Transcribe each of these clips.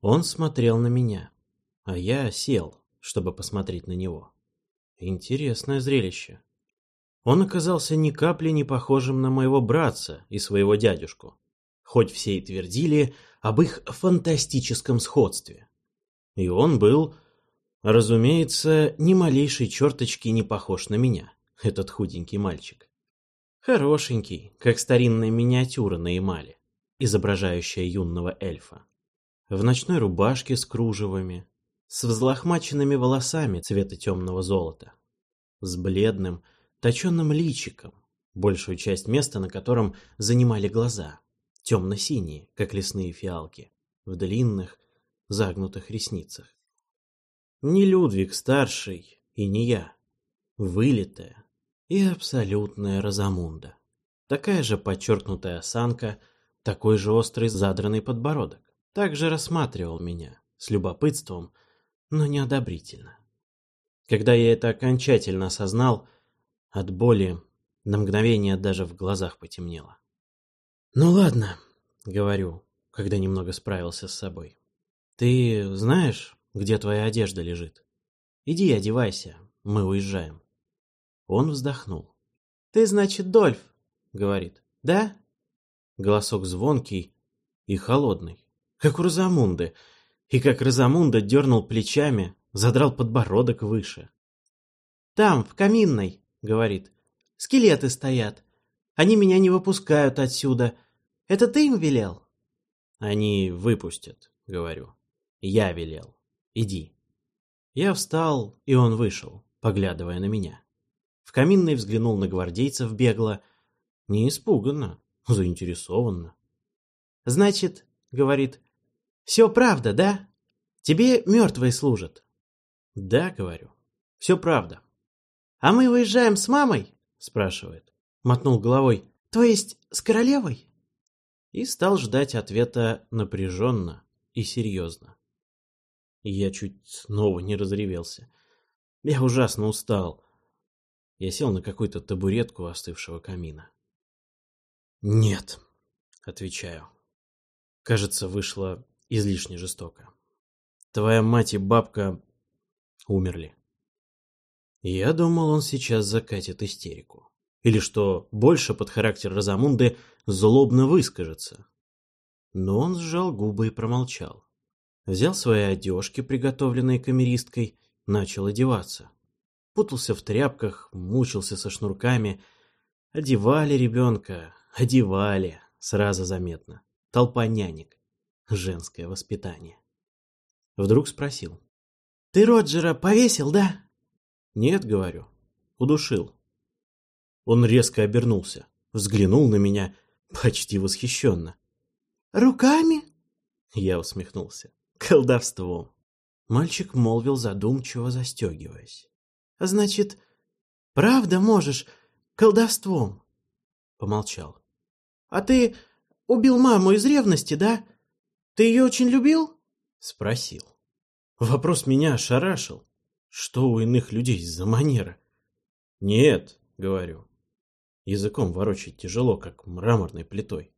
Он смотрел на меня, а я сел, чтобы посмотреть на него. Интересное зрелище. Он оказался ни капли не похожим на моего братца и своего дядюшку, хоть все и твердили об их фантастическом сходстве. И он был, разумеется, ни малейшей черточки не похож на меня, этот худенький мальчик. Хорошенький, как старинная миниатюра на эмали, изображающая юного эльфа. В ночной рубашке с кружевами, с взлохмаченными волосами цвета темного золота, с бледным, точенным личиком, большую часть места на котором занимали глаза, темно-синие, как лесные фиалки, в длинных, загнутых ресницах. Не Людвиг старший и не я, вылитая и абсолютная Розамунда. Такая же подчеркнутая осанка, такой же острый задранный подбородок. Также рассматривал меня с любопытством, но неодобрительно. Когда я это окончательно осознал, от боли на мгновение даже в глазах потемнело. «Ну ладно», — говорю, когда немного справился с собой. «Ты знаешь, где твоя одежда лежит? Иди одевайся, мы уезжаем». Он вздохнул. «Ты, значит, Дольф?» — говорит. «Да?» Голосок звонкий и холодный, как у Розамунды, и как Розамунда дернул плечами, задрал подбородок выше. «Там, в каминной», — говорит, — «скелеты стоят. Они меня не выпускают отсюда. Это ты им велел?» «Они выпустят», — говорю. «Я велел. Иди». Я встал, и он вышел, поглядывая на меня. В каминной взглянул на гвардейцев бегло, не испуганно, заинтересованно. «Значит, — говорит, — все правда, да?» Тебе мертвые служат. Да, говорю. Все правда. А мы выезжаем с мамой? Спрашивает. Мотнул головой. То есть с королевой? И стал ждать ответа напряженно и серьезно. я чуть снова не разревелся. Я ужасно устал. Я сел на какую-то табуретку остывшего камина. «Нет», — отвечаю. Кажется, вышло излишне жестоко. Твоя мать и бабка умерли. Я думал, он сейчас закатит истерику. Или что больше под характер Розамунды злобно выскажется. Но он сжал губы и промолчал. Взял свои одежки, приготовленные камеристкой, начал одеваться. Путался в тряпках, мучился со шнурками. Одевали ребенка, одевали, сразу заметно. Толпа нянек. Женское воспитание. Вдруг спросил. «Ты Роджера повесил, да?» «Нет, — говорю, — удушил». Он резко обернулся, взглянул на меня почти восхищенно. «Руками?» Я усмехнулся. «Колдовством». Мальчик молвил задумчиво, застегиваясь. «Значит, правда можешь колдовством?» Помолчал. «А ты убил маму из ревности, да? Ты ее очень любил?» Спросил. Вопрос меня ошарашил. Что у иных людей за манера? Нет, говорю. Языком ворочать тяжело, как мраморной плитой.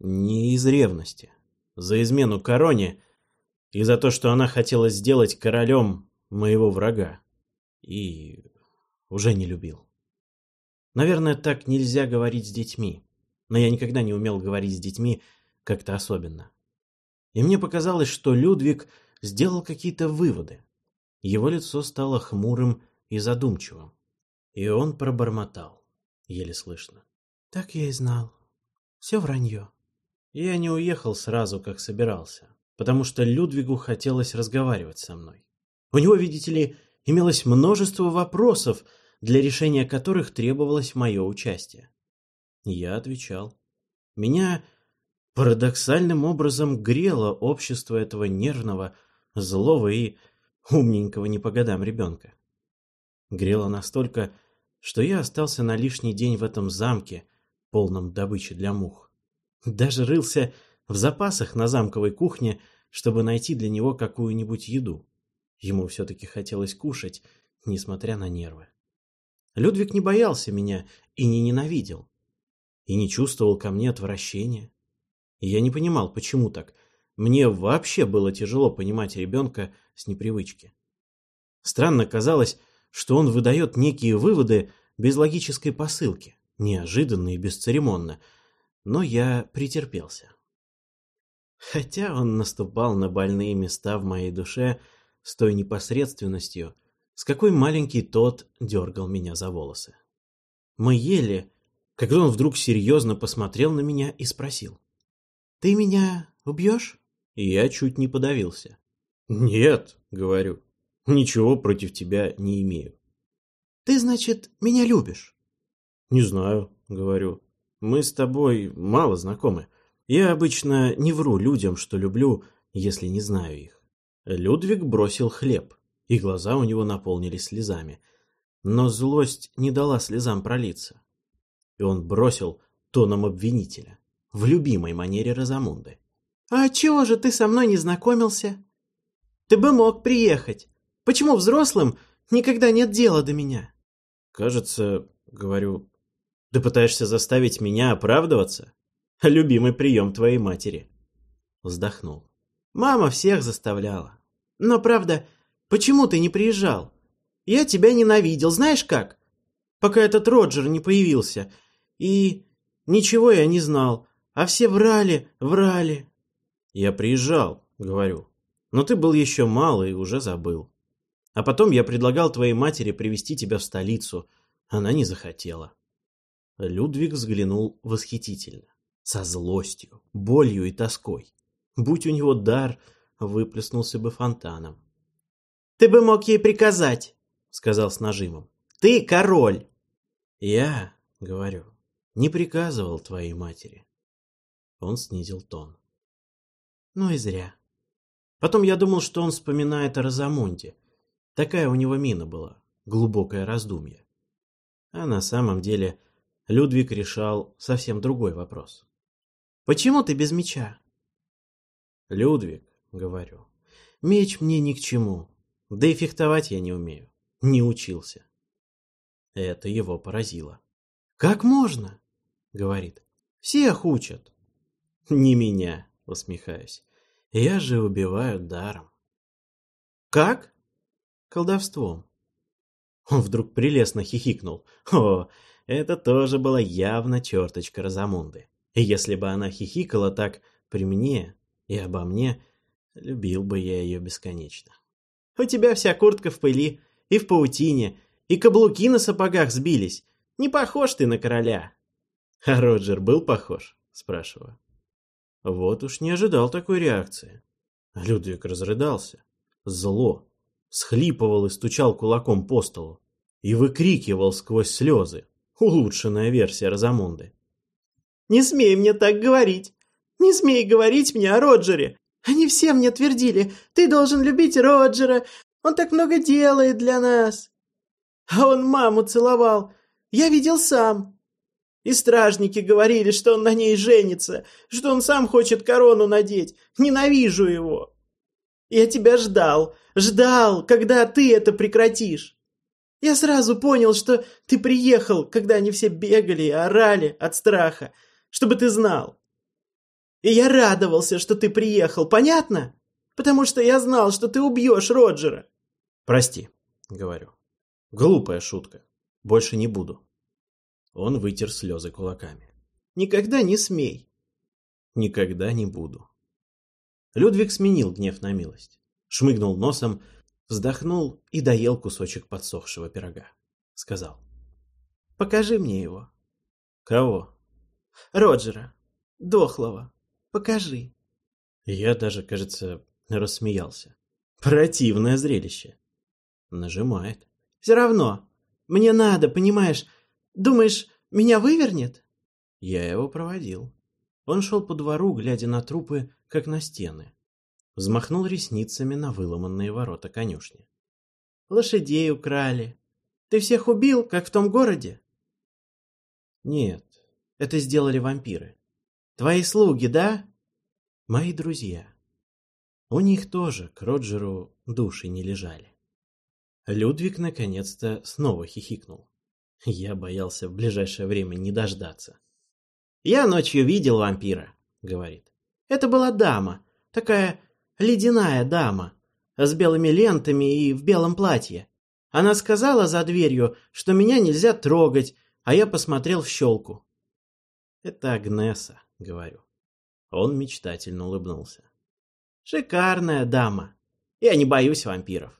Не из ревности. За измену короне и за то, что она хотела сделать королем моего врага. И уже не любил. Наверное, так нельзя говорить с детьми. Но я никогда не умел говорить с детьми как-то особенно и мне показалось, что Людвиг сделал какие-то выводы. Его лицо стало хмурым и задумчивым. И он пробормотал, еле слышно. «Так я и знал. Все вранье». Я не уехал сразу, как собирался, потому что Людвигу хотелось разговаривать со мной. У него, видите ли, имелось множество вопросов, для решения которых требовалось мое участие. Я отвечал. Меня парадоксальным образом грело общество этого нервного, злого и умненького не по годам ребенка. Грело настолько, что я остался на лишний день в этом замке, полном добычи для мух. Даже рылся в запасах на замковой кухне, чтобы найти для него какую-нибудь еду. Ему все-таки хотелось кушать, несмотря на нервы. Людвиг не боялся меня и не ненавидел, и не чувствовал ко мне отвращения. Я не понимал, почему так. Мне вообще было тяжело понимать ребенка с непривычки. Странно казалось, что он выдает некие выводы без логической посылки, неожиданно и бесцеремонно, но я претерпелся. Хотя он наступал на больные места в моей душе с той непосредственностью, с какой маленький тот дергал меня за волосы. Мы ели, когда он вдруг серьезно посмотрел на меня и спросил. «Ты меня убьешь?» Я чуть не подавился. «Нет», — говорю, — «ничего против тебя не имею». «Ты, значит, меня любишь?» «Не знаю», — говорю. «Мы с тобой мало знакомы. Я обычно не вру людям, что люблю, если не знаю их». Людвиг бросил хлеб, и глаза у него наполнились слезами. Но злость не дала слезам пролиться. И он бросил тоном обвинителя, в любимой манере Розамунды. «А чего же ты со мной не знакомился? Ты бы мог приехать. Почему взрослым никогда нет дела до меня?» «Кажется, — говорю, — ты пытаешься заставить меня оправдываться? Любимый прием твоей матери». Вздохнул. «Мама всех заставляла. Но, правда, почему ты не приезжал? Я тебя ненавидел, знаешь как? Пока этот Роджер не появился. И ничего я не знал, а все врали, врали. Я приезжал, говорю, но ты был еще мал и уже забыл. А потом я предлагал твоей матери привести тебя в столицу. Она не захотела. Людвиг взглянул восхитительно, со злостью, болью и тоской. Будь у него дар, выплеснулся бы фонтаном. «Ты бы мог ей приказать», — сказал с нажимом. «Ты король». «Я, — говорю, — не приказывал твоей матери». Он снизил тон. Ну и зря. Потом я думал, что он вспоминает о Розамунде. Такая у него мина была, глубокое раздумье. А на самом деле Людвиг решал совсем другой вопрос. «Почему ты без меча?» «Людвиг», — говорю, — «меч мне ни к чему, да и фехтовать я не умею, не учился». Это его поразило. «Как можно?» — говорит. «Всех учат». «Не меня», — усмехаюсь. «Я же убиваю даром». «Как?» «Колдовством». Он вдруг прелестно хихикнул. О, это тоже была явно черточка Розамунды. И если бы она хихикала так при мне и обо мне, любил бы я ее бесконечно. «У тебя вся куртка в пыли и в паутине, и каблуки на сапогах сбились, не похож ты на короля. А Роджер был похож? Спрашиваю. Вот уж не ожидал такой реакции. Людвиг разрыдался. Зло. Схлипывал и стучал кулаком по столу. И выкрикивал сквозь слезы. Улучшенная версия Розамунды. «Не смей мне так говорить! Не смей говорить мне о Роджере! Они все мне твердили, ты должен любить Роджера, он так много делает для нас!» А он маму целовал, я видел сам. И стражники говорили, что он на ней женится, что он сам хочет корону надеть. Ненавижу его. Я тебя ждал, ждал, когда ты это прекратишь. Я сразу понял, что ты приехал, когда они все бегали и орали от страха, чтобы ты знал. И я радовался, что ты приехал, понятно? Потому что я знал, что ты убьешь Роджера. Прости, говорю. Глупая шутка. Больше не буду. Он вытер слезы кулаками. Никогда не смей. Никогда не буду. Людвиг сменил гнев на милость. Шмыгнул носом, вздохнул и доел кусочек подсохшего пирога. Сказал. Покажи мне его. Кого? Роджера. Дохлого. Покажи. Я даже, кажется, рассмеялся. Противное зрелище. Нажимает. Все равно. Мне надо, понимаешь? Думаешь, меня вывернет?» Я его проводил. Он шел по двору, глядя на трупы, как на стены. Взмахнул ресницами на выломанные ворота конюшни. «Лошадей украли. Ты всех убил, как в том городе?» «Нет, это сделали вампиры. Твои слуги, да?» «Мои друзья. У них тоже к Роджеру души не лежали». Людвиг наконец-то снова хихикнул. Я боялся в ближайшее время не дождаться. «Я ночью видел вампира», — говорит. «Это была дама, Такая ледяная дама, с белыми лентами и в белом платье. Она сказала за дверью, что меня нельзя трогать, а я посмотрел в щелку. «Это Агнеса», — говорю. Он мечтательно улыбнулся. «Шикарная дама. Я не боюсь вампиров».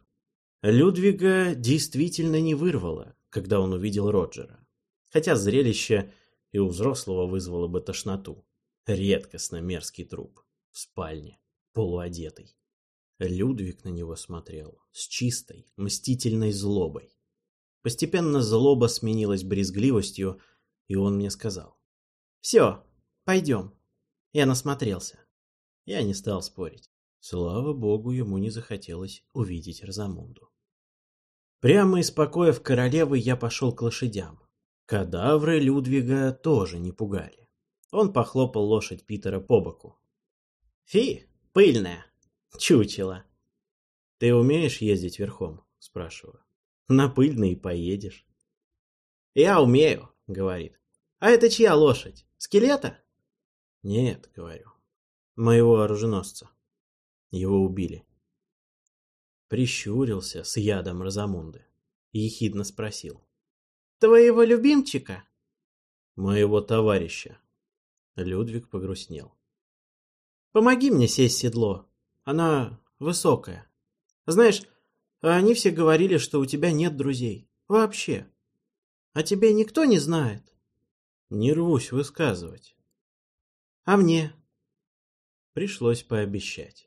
Людвига действительно не вырвало, когда он увидел Роджера. Хотя зрелище и у взрослого вызвало бы тошноту. Редкостно мерзкий труп. В спальне, полуодетый. Людвиг на него смотрел с чистой, мстительной злобой. Постепенно злоба сменилась брезгливостью, и он мне сказал. «Все, пойдем». Я насмотрелся. Я не стал спорить. Слава богу, ему не захотелось увидеть Розамунду. Прямо из покоев королевы я пошел к лошадям. Кадавры Людвига тоже не пугали. Он похлопал лошадь Питера по боку. «Фи, пыльная, чучело». «Ты умеешь ездить верхом?» – спрашиваю. «На пыльный поедешь». «Я умею», – говорит. «А это чья лошадь? Скелета?» «Нет», — говорю. «Моего оруженосца». Его убили. Прищурился с ядом Розамунды и ехидно спросил. «Твоего любимчика?» «Моего товарища». Людвиг погрустнел. «Помоги мне сесть в седло. Она высокая. Знаешь, они все говорили, что у тебя нет друзей. Вообще. А тебе никто не знает?» «Не рвусь высказывать». «А мне?» Пришлось пообещать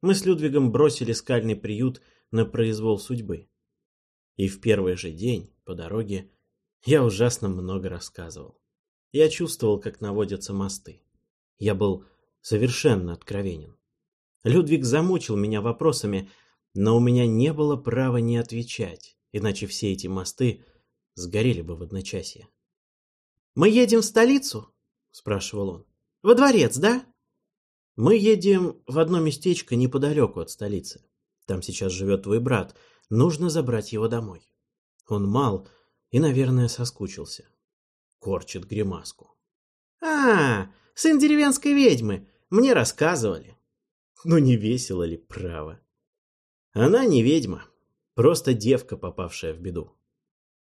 мы с Людвигом бросили скальный приют на произвол судьбы. И в первый же день, по дороге, я ужасно много рассказывал. Я чувствовал, как наводятся мосты. Я был совершенно откровенен. Людвиг замучил меня вопросами, но у меня не было права не отвечать, иначе все эти мосты сгорели бы в одночасье. «Мы едем в столицу?» – спрашивал он. «Во дворец, да?» Мы едем в одно местечко неподалеку от столицы. Там сейчас живет твой брат. Нужно забрать его домой. Он мал и, наверное, соскучился. Корчит гримаску. А, сын деревенской ведьмы. Мне рассказывали. Ну не весело ли, право? Она не ведьма, просто девка, попавшая в беду.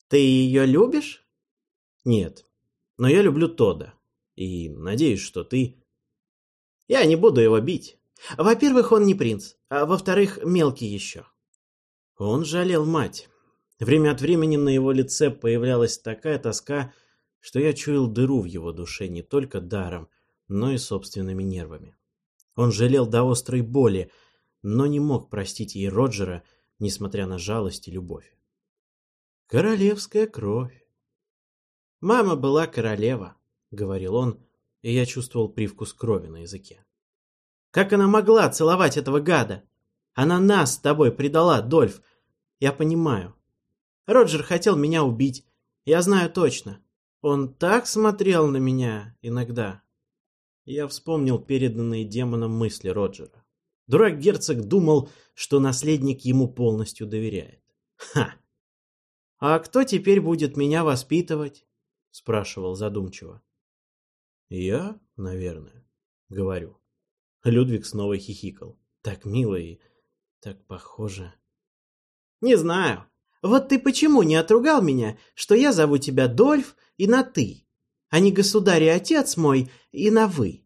Ты ее любишь? Нет, но я люблю Тода. И надеюсь, что ты я не буду его бить. Во-первых, он не принц, а во-вторых, мелкий еще. Он жалел мать. Время от времени на его лице появлялась такая тоска, что я чуял дыру в его душе не только даром, но и собственными нервами. Он жалел до острой боли, но не мог простить ей Роджера, несмотря на жалость и любовь. Королевская кровь. Мама была королева, говорил он, и я чувствовал привкус крови на языке. Как она могла целовать этого гада? Она нас с тобой предала, Дольф. Я понимаю. Роджер хотел меня убить. Я знаю точно. Он так смотрел на меня иногда. Я вспомнил переданные демоном мысли Роджера. Дурак-герцог думал, что наследник ему полностью доверяет. Ха! «А кто теперь будет меня воспитывать?» — спрашивал задумчиво. «Я, наверное», — говорю. Людвиг снова хихикал. Так мило и так похоже. «Не знаю. Вот ты почему не отругал меня, что я зову тебя Дольф и на «ты», а не государь и отец мой и на «вы»?»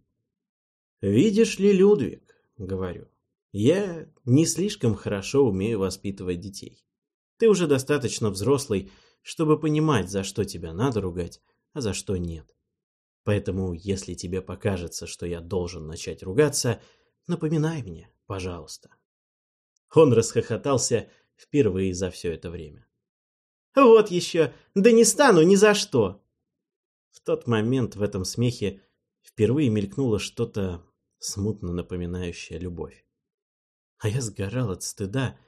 «Видишь ли, Людвиг», — говорю, — «я не слишком хорошо умею воспитывать детей. Ты уже достаточно взрослый, чтобы понимать, за что тебя надо ругать, а за что нет. Поэтому, если тебе покажется, что я должен начать ругаться, напоминай мне, пожалуйста. Он расхохотался впервые за все это время. «Вот еще! Да не стану ни за что!» В тот момент в этом смехе впервые мелькнуло что-то смутно напоминающее любовь. А я сгорал от стыда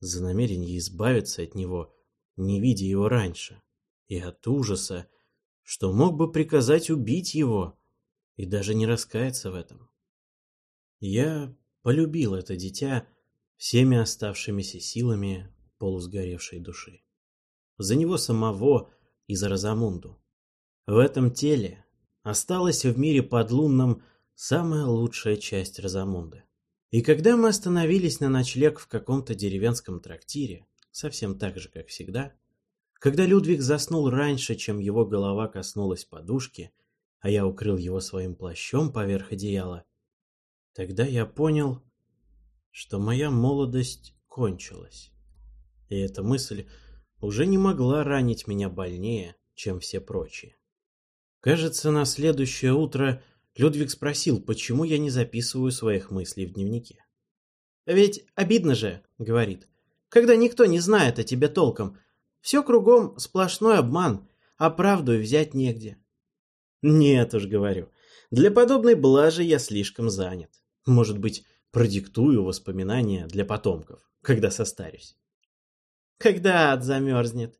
за намерение избавиться от него, не видя его раньше, и от ужаса, что мог бы приказать убить его и даже не раскаяться в этом. Я полюбил это дитя всеми оставшимися силами полусгоревшей души. За него самого и за Розамунду. В этом теле осталась в мире подлунном самая лучшая часть Розамунды. И когда мы остановились на ночлег в каком-то деревенском трактире, совсем так же, как всегда, когда Людвиг заснул раньше, чем его голова коснулась подушки, а я укрыл его своим плащом поверх одеяла, тогда я понял, что моя молодость кончилась. И эта мысль уже не могла ранить меня больнее, чем все прочие. Кажется, на следующее утро Людвиг спросил, почему я не записываю своих мыслей в дневнике. «Ведь обидно же», — говорит, — «когда никто не знает о тебе толком. Все кругом сплошной обман, а правду взять негде». «Нет уж», — говорю, — «для подобной блажи я слишком занят. Может быть, продиктую воспоминания для потомков, когда состарюсь». «Когда ад замерзнет?»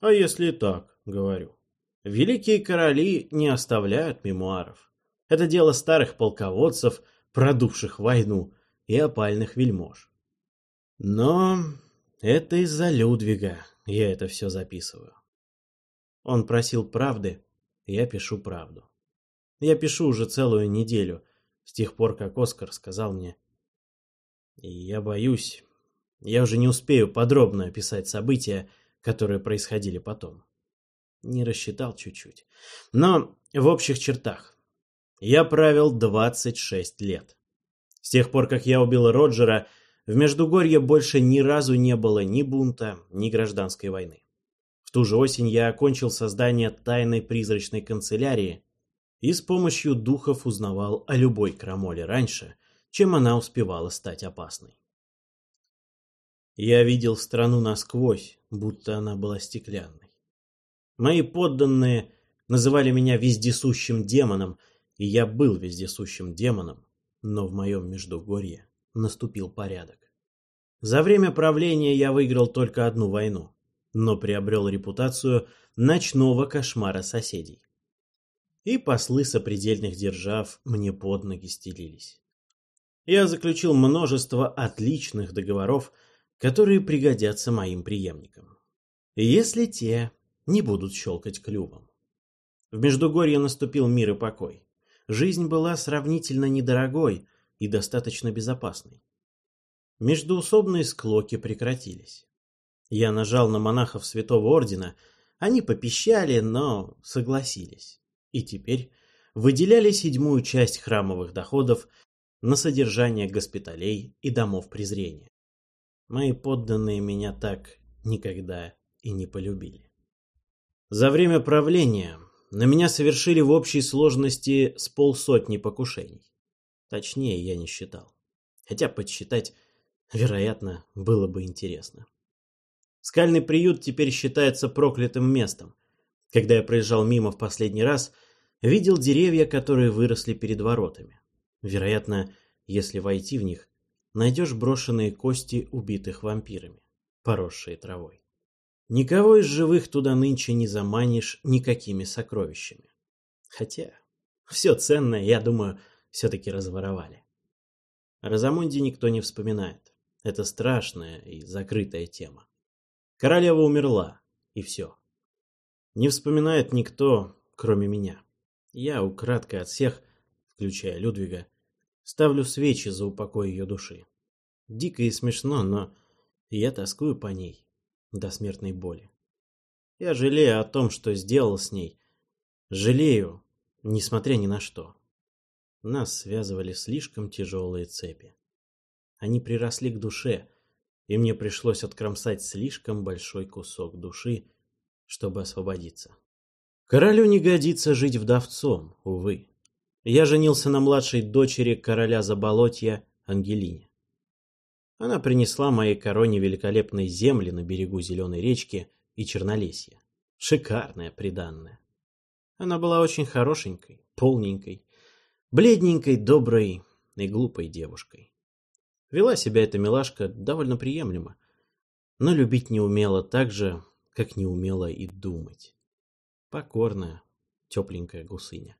«А если так?» — говорю. «Великие короли не оставляют мемуаров. Это дело старых полководцев, продувших войну, и опальных вельмож. Но это из-за Людвига я это все записываю. Он просил правды, я пишу правду. Я пишу уже целую неделю, с тех пор, как Оскар сказал мне. И я боюсь, я уже не успею подробно описать события, которые происходили потом. Не рассчитал чуть-чуть. Но в общих чертах. Я правил 26 лет. С тех пор, как я убил Роджера, в Междугорье больше ни разу не было ни бунта, ни гражданской войны. В ту же осень я окончил создание тайной призрачной канцелярии и с помощью духов узнавал о любой крамоле раньше, чем она успевала стать опасной. Я видел страну насквозь, будто она была стеклянной. Мои подданные называли меня вездесущим демоном – и я был вездесущим демоном, но в моем Междугорье наступил порядок. За время правления я выиграл только одну войну, но приобрел репутацию ночного кошмара соседей. И послы сопредельных держав мне под ноги стелились. Я заключил множество отличных договоров, которые пригодятся моим преемникам. Если те не будут щелкать клювом. В Междугорье наступил мир и покой жизнь была сравнительно недорогой и достаточно безопасной. Междуусобные склоки прекратились. Я нажал на монахов Святого Ордена, они попищали, но согласились. И теперь выделяли седьмую часть храмовых доходов на содержание госпиталей и домов презрения. Мои подданные меня так никогда и не полюбили. За время правления на меня совершили в общей сложности с полсотни покушений. Точнее, я не считал. Хотя подсчитать, вероятно, было бы интересно. Скальный приют теперь считается проклятым местом. Когда я проезжал мимо в последний раз, видел деревья, которые выросли перед воротами. Вероятно, если войти в них, найдешь брошенные кости убитых вампирами, поросшие травой. Никого из живых туда нынче не заманишь никакими сокровищами. Хотя, все ценное, я думаю, все-таки разворовали. О Розамунде никто не вспоминает. Это страшная и закрытая тема. Королева умерла, и все. Не вспоминает никто, кроме меня. Я украдкой от всех, включая Людвига, ставлю свечи за упокой ее души. Дико и смешно, но я тоскую по ней до смертной боли. Я жалею о том, что сделал с ней. Жалею, несмотря ни на что. Нас связывали слишком тяжелые цепи. Они приросли к душе, и мне пришлось откромсать слишком большой кусок души, чтобы освободиться. Королю не годится жить вдовцом, увы. Я женился на младшей дочери короля Заболотья Ангелине. Она принесла моей короне великолепные земли на берегу Зеленой речки и Чернолесья. Шикарная приданная. Она была очень хорошенькой, полненькой, бледненькой, доброй и глупой девушкой. Вела себя эта милашка довольно приемлемо, но любить не умела так же, как не умела и думать. Покорная, тепленькая гусыня.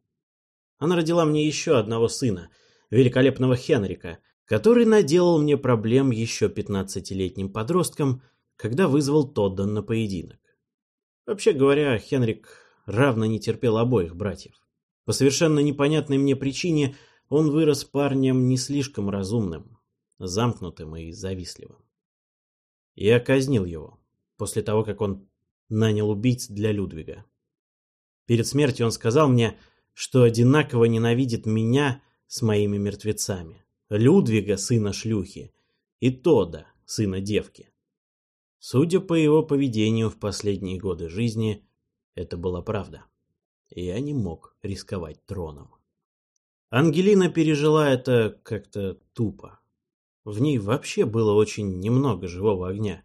Она родила мне еще одного сына, великолепного Хенрика, который наделал мне проблем еще пятнадцатилетним подростком, когда вызвал Тодда на поединок. Вообще говоря, Хенрик равно не терпел обоих братьев. По совершенно непонятной мне причине он вырос парнем не слишком разумным, замкнутым и завистливым. Я казнил его после того, как он нанял убийц для Людвига. Перед смертью он сказал мне, что одинаково ненавидит меня с моими мертвецами, Людвига, сына шлюхи, и Тода, сына девки. Судя по его поведению в последние годы жизни, это была правда. Я не мог рисковать троном. Ангелина пережила это как-то тупо. В ней вообще было очень немного живого огня.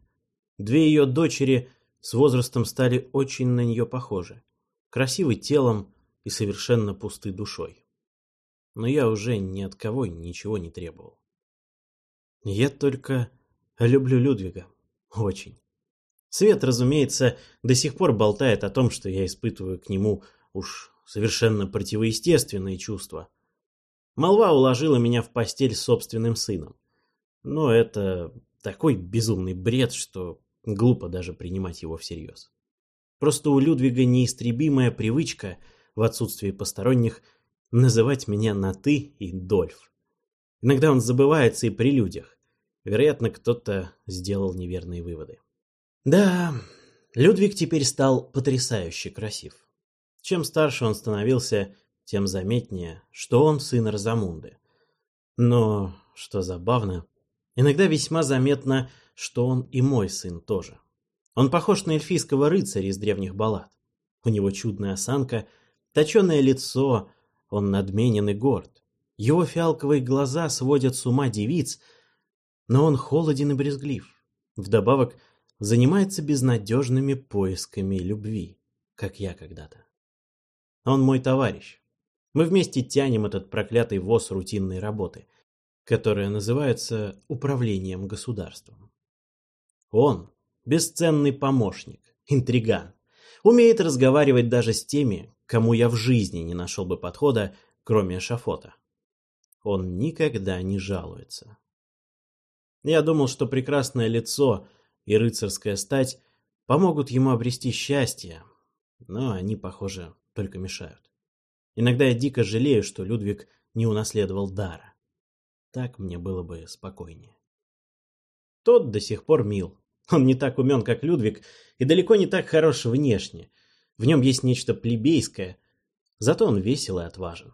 Две ее дочери с возрастом стали очень на нее похожи. Красивы телом и совершенно пусты душой. Но я уже ни от кого ничего не требовал. Я только люблю Людвига. Очень. Свет, разумеется, до сих пор болтает о том, что я испытываю к нему уж совершенно противоестественные чувства. Молва уложила меня в постель с собственным сыном. Но это такой безумный бред, что глупо даже принимать его всерьез. Просто у Людвига неистребимая привычка, в отсутствии посторонних, называть меня на «ты» и «Дольф». Иногда он забывается и при людях. Вероятно, кто-то сделал неверные выводы. Да, Людвиг теперь стал потрясающе красив. Чем старше он становился, тем заметнее, что он сын Розамунды. Но, что забавно, иногда весьма заметно, что он и мой сын тоже. Он похож на эльфийского рыцаря из древних баллад. У него чудная осанка, точеное лицо, он надменен и горд. Его фиалковые глаза сводят с ума девиц, но он холоден и брезглив. Вдобавок, занимается безнадежными поисками любви, как я когда-то. Он мой товарищ. Мы вместе тянем этот проклятый воз рутинной работы, которая называется управлением государством. Он – бесценный помощник, интриган, умеет разговаривать даже с теми, кому я в жизни не нашел бы подхода, кроме Шафота. Он никогда не жалуется. Я думал, что прекрасное лицо и рыцарская стать помогут ему обрести счастье, но они, похоже, только мешают. Иногда я дико жалею, что Людвиг не унаследовал дара. Так мне было бы спокойнее. Тот до сих пор мил. Он не так умен, как Людвиг, и далеко не так хорош внешне. В нем есть нечто плебейское, зато он весел и отважен.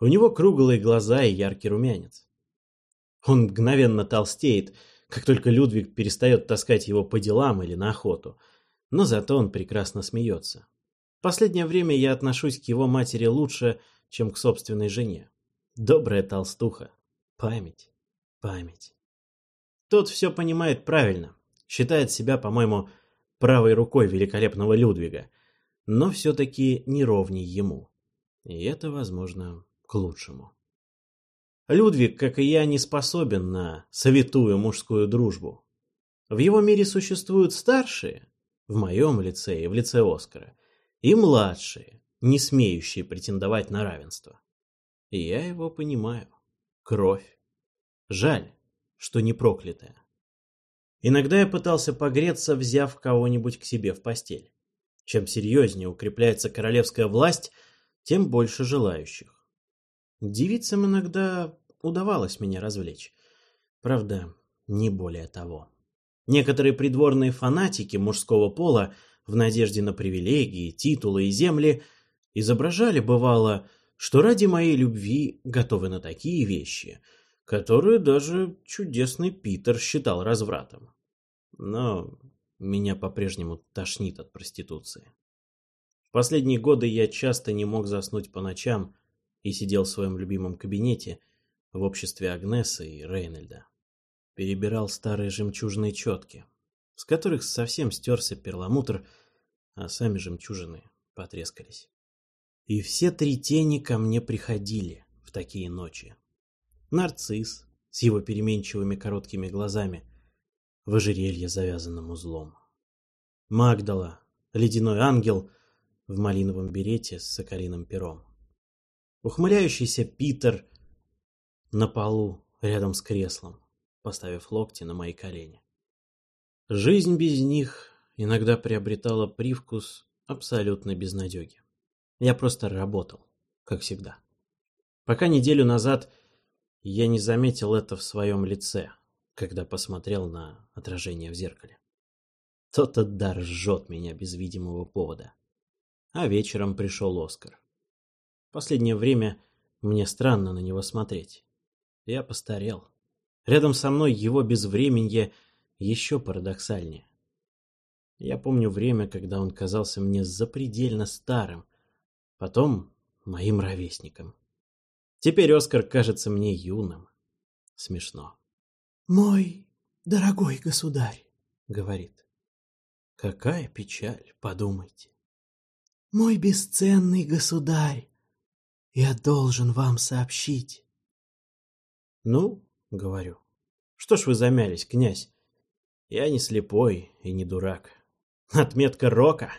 У него круглые глаза и яркий румянец. Он мгновенно толстеет, как только Людвиг перестает таскать его по делам или на охоту, но зато он прекрасно смеется последнее время я отношусь к его матери лучше, чем к собственной жене. Добрая толстуха. Память. Память. Тот все понимает правильно. Считает себя, по-моему, правой рукой великолепного Людвига. Но все-таки не ровней ему. И это, возможно, к лучшему. Людвиг, как и я, не способен на совитую мужскую дружбу. В его мире существуют старшие, в моем лице и в лице Оскара, и младшие, не смеющие претендовать на равенство. И я его понимаю. Кровь. Жаль, что не проклятая. Иногда я пытался погреться, взяв кого-нибудь к себе в постель. Чем серьезнее укрепляется королевская власть, тем больше желающих. Девицам иногда удавалось меня развлечь. Правда, не более того. Некоторые придворные фанатики мужского пола – в надежде на привилегии, титулы и земли, изображали, бывало, что ради моей любви готовы на такие вещи, которые даже чудесный Питер считал развратом. Но меня по-прежнему тошнит от проституции. В последние годы я часто не мог заснуть по ночам и сидел в своем любимом кабинете в обществе Агнесы и Рейнольда. Перебирал старые жемчужные четки, с которых совсем стерся перламутр, а сами жемчужины потрескались. И все три тени ко мне приходили в такие ночи. Нарцисс с его переменчивыми короткими глазами, в ожерелье завязанным узлом. Магдала, ледяной ангел в малиновом берете с соколиным пером. Ухмыляющийся Питер на полу рядом с креслом, поставив локти на мои колени. Жизнь без них иногда приобретала привкус абсолютной безнадеги. Я просто работал, как всегда. Пока неделю назад я не заметил это в своем лице, когда посмотрел на отражение в зеркале. Тот дар жжет меня без видимого повода. А вечером пришел Оскар. Последнее время мне странно на него смотреть. Я постарел. Рядом со мной его безвременье еще парадоксальнее. Я помню время, когда он казался мне запредельно старым, потом моим ровесником. Теперь Оскар кажется мне юным. Смешно. «Мой дорогой государь», — говорит. Какая печаль, подумайте. «Мой бесценный государь, я должен вам сообщить». «Ну, — говорю, — что ж вы замялись, князь? Я не слепой и не дурак. Отметка рока!»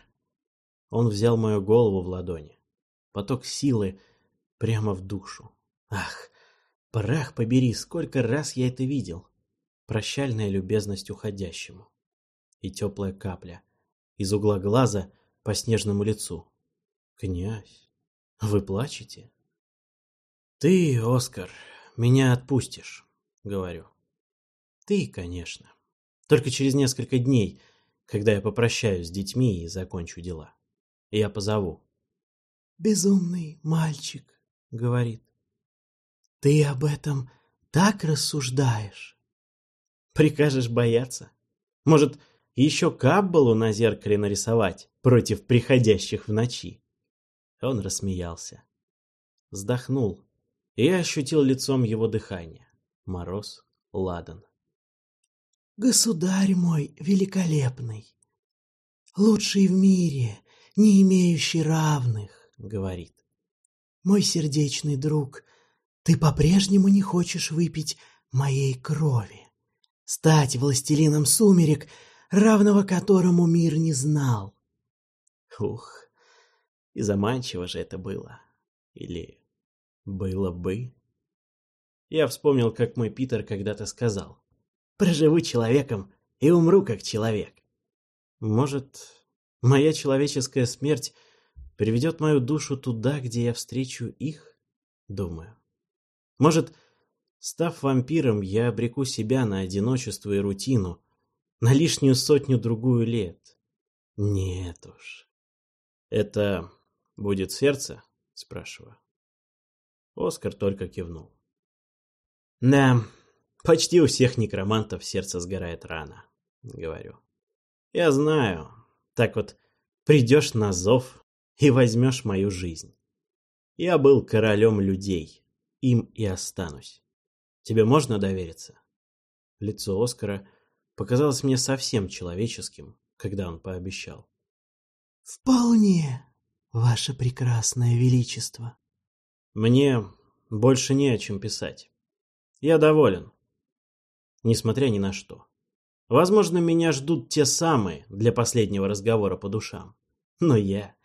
Он взял мою голову в ладони. Поток силы прямо в душу. Ах, прах побери, сколько раз я это видел. Прощальная любезность уходящему. И теплая капля из угла глаза по снежному лицу. Князь, вы плачете? Ты, Оскар, меня отпустишь, говорю. Ты, конечно. Только через несколько дней, когда я попрощаюсь с детьми и закончу дела. Я позову. «Безумный мальчик», — говорит. «Ты об этом так рассуждаешь?» «Прикажешь бояться? Может, еще каббалу на зеркале нарисовать против приходящих в ночи?» Он рассмеялся. Вздохнул, и я ощутил лицом его дыхание. Мороз, ладан. «Государь мой великолепный, лучший в мире, не имеющий равных», — говорит. «Мой сердечный друг, ты по-прежнему не хочешь выпить моей крови, стать властелином сумерек, равного которому мир не знал». Ух, и заманчиво же это было. Или было бы. Я вспомнил, как мой Питер когда-то сказал. «Проживу человеком и умру как человек». Может, моя человеческая смерть приведет мою душу туда, где я встречу их? Думаю. Может, став вампиром, я обреку себя на одиночество и рутину, на лишнюю сотню-другую лет. Нет уж. Это «Будет сердце?» — спрашиваю. Оскар только кивнул. «Да, почти у всех некромантов сердце сгорает рано», — говорю. «Я знаю. Так вот, придешь на зов и возьмешь мою жизнь. Я был королем людей, им и останусь. Тебе можно довериться?» Лицо Оскара показалось мне совсем человеческим, когда он пообещал. «Вполне», Ваше прекрасное величество. Мне больше не о чем писать. Я доволен. Несмотря ни на что. Возможно, меня ждут те самые для последнего разговора по душам. Но я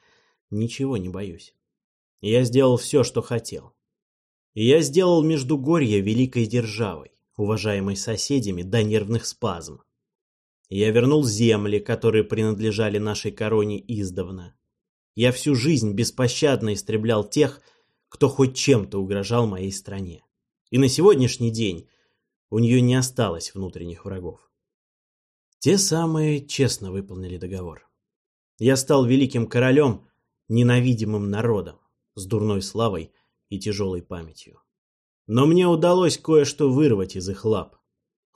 ничего не боюсь. Я сделал все, что хотел. И я сделал Междугорье великой державой, уважаемой соседями до нервных спазм. Я вернул земли, которые принадлежали нашей короне издавна. Я всю жизнь беспощадно истреблял тех, кто хоть чем-то угрожал моей стране. И на сегодняшний день у нее не осталось внутренних врагов. Те самые честно выполнили договор. Я стал великим королем, ненавидимым народом, с дурной славой и тяжелой памятью. Но мне удалось кое-что вырвать из их лап.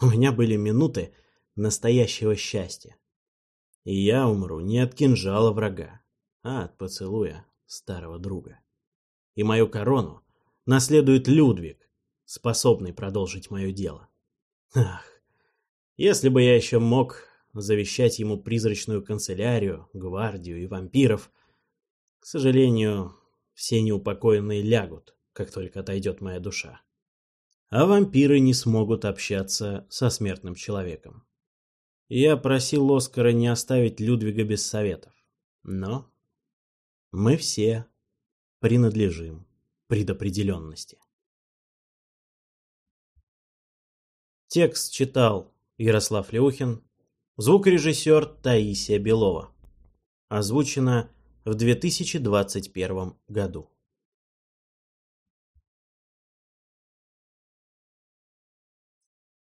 У меня были минуты настоящего счастья. И я умру не от кинжала врага, а от поцелуя старого друга. И мою корону наследует Людвиг, способный продолжить мое дело. Ах, если бы я еще мог завещать ему призрачную канцелярию, гвардию и вампиров, к сожалению, все неупокоенные лягут, как только отойдет моя душа. А вампиры не смогут общаться со смертным человеком. Я просил Оскара не оставить Людвига без советов, но мы все принадлежим предопределенности. Текст читал Ярослав Леухин, звукорежиссер Таисия Белова. Озвучено в 2021 году.